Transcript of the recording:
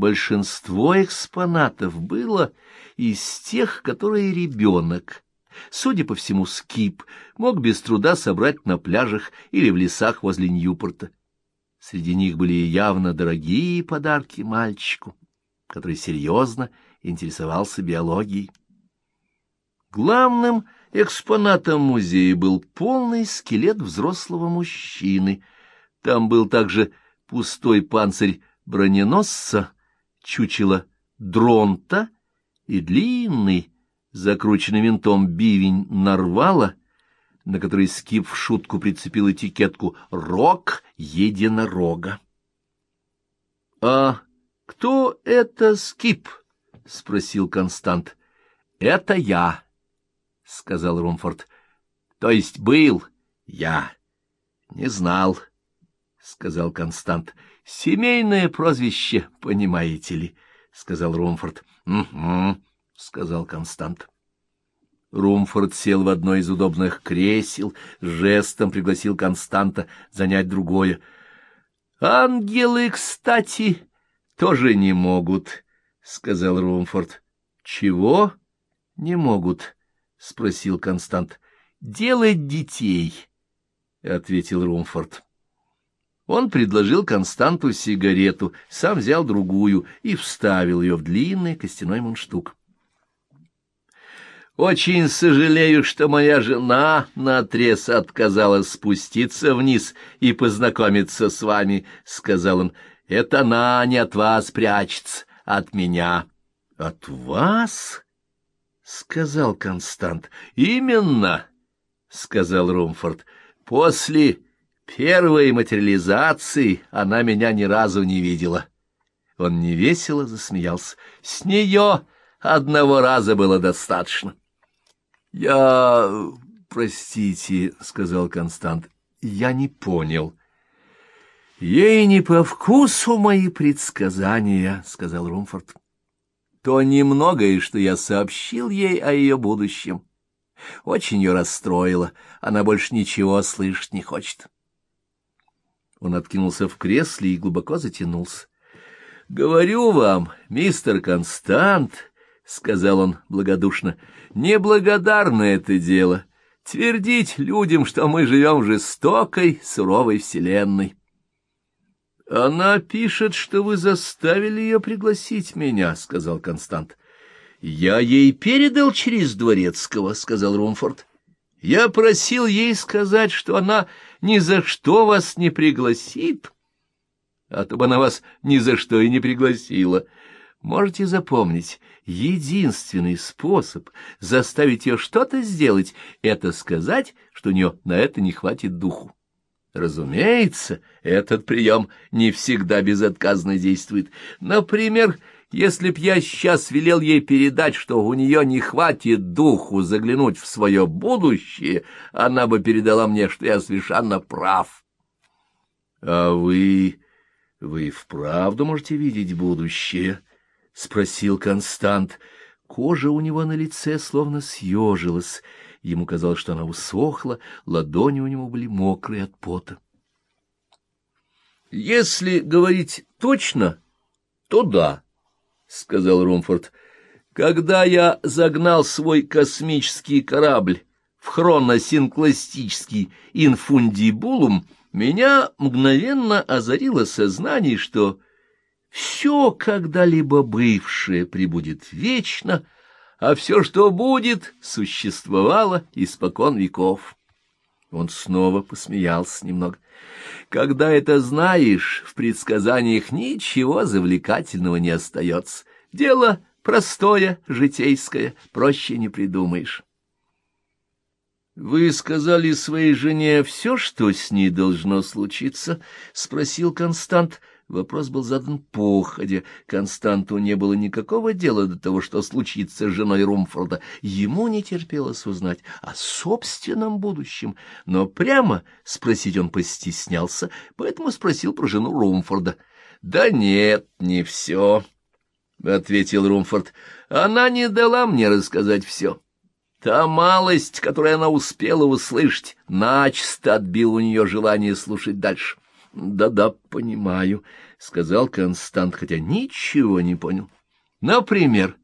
Большинство экспонатов было из тех, которые ребенок, судя по всему, скип, мог без труда собрать на пляжах или в лесах возле Ньюпорта. Среди них были явно дорогие подарки мальчику, который серьезно интересовался биологией. Главным экспонатом музея был полный скелет взрослого мужчины. Там был также пустой панцирь броненосца, чучело дронта и длинный, закрученный винтом бивень нарвала, на который Скип в шутку прицепил этикетку «Рог единорога». — А кто это Скип? — спросил Констант. — Это я, — сказал Румфорд. — То есть был я. Не знал, — сказал Констант. — Семейное прозвище, понимаете ли, — сказал Румфорд. — Угу, — сказал Констант. Румфорд сел в одно из удобных кресел, жестом пригласил Константа занять другое. — Ангелы, кстати, тоже не могут, — сказал Румфорд. — Чего не могут? — спросил Констант. — Делать детей, — ответил Румфорд. Он предложил Константу сигарету, сам взял другую и вставил ее в длинный костяной мундштук. «Очень сожалею, что моя жена наотрез отказалась спуститься вниз и познакомиться с вами», — сказал он. «Это она не от вас прячется, от меня». «От вас?» — сказал Констант. «Именно», — сказал Румфорд. «После...» Первой материализации она меня ни разу не видела. Он невесело засмеялся. С нее одного раза было достаточно. — Я... простите, — сказал Констант, — я не понял. — Ей не по вкусу мои предсказания, — сказал Румфорд. — То немногое, что я сообщил ей о ее будущем. Очень ее расстроило, она больше ничего слышать не хочет. — он откинулся в кресле и глубоко затянулся. — Говорю вам, мистер Констант, — сказал он благодушно, — неблагодарное это дело — твердить людям, что мы живем в жестокой, суровой вселенной. — Она пишет, что вы заставили ее пригласить меня, — сказал Констант. — Я ей передал через Дворецкого, — сказал Румфорд. — Я просил ей сказать, что она ни за что вас не пригласит, а то бы она вас ни за что и не пригласила. Можете запомнить, единственный способ заставить ее что-то сделать — это сказать, что у нее на это не хватит духу. Разумеется, этот прием не всегда безотказно действует. Например, если б я сейчас велел ей передать, что у нее не хватит духу заглянуть в свое будущее, она бы передала мне, что я совершенно прав. — А вы... вы вправду можете видеть будущее? — спросил Констант. Кожа у него на лице словно съежилась. Ему казалось, что она усохла, ладони у него были мокрые от пота. — Если говорить точно, то да. — сказал Румфорд. — Когда я загнал свой космический корабль в хроносинкластический инфундибулум, меня мгновенно озарило сознание, что все когда-либо бывшее прибудет вечно, а все, что будет, существовало испокон веков. Он снова посмеялся немного. Когда это знаешь, в предсказаниях ничего завлекательного не остается. Дело простое, житейское, проще не придумаешь. — Вы сказали своей жене все, что с ней должно случиться? — спросил Констант. Вопрос был задан походя. Константу не было никакого дела до того, что случится с женой Румфорда. Ему не терпелось узнать о собственном будущем. Но прямо спросить он постеснялся, поэтому спросил про жену Румфорда. — Да нет, не все, — ответил Румфорд. — Она не дала мне рассказать все. Та малость, которую она успела услышать, начисто отбила у нее желание слушать дальше. — Да-да, понимаю, — сказал Констант, хотя ничего не понял. Например,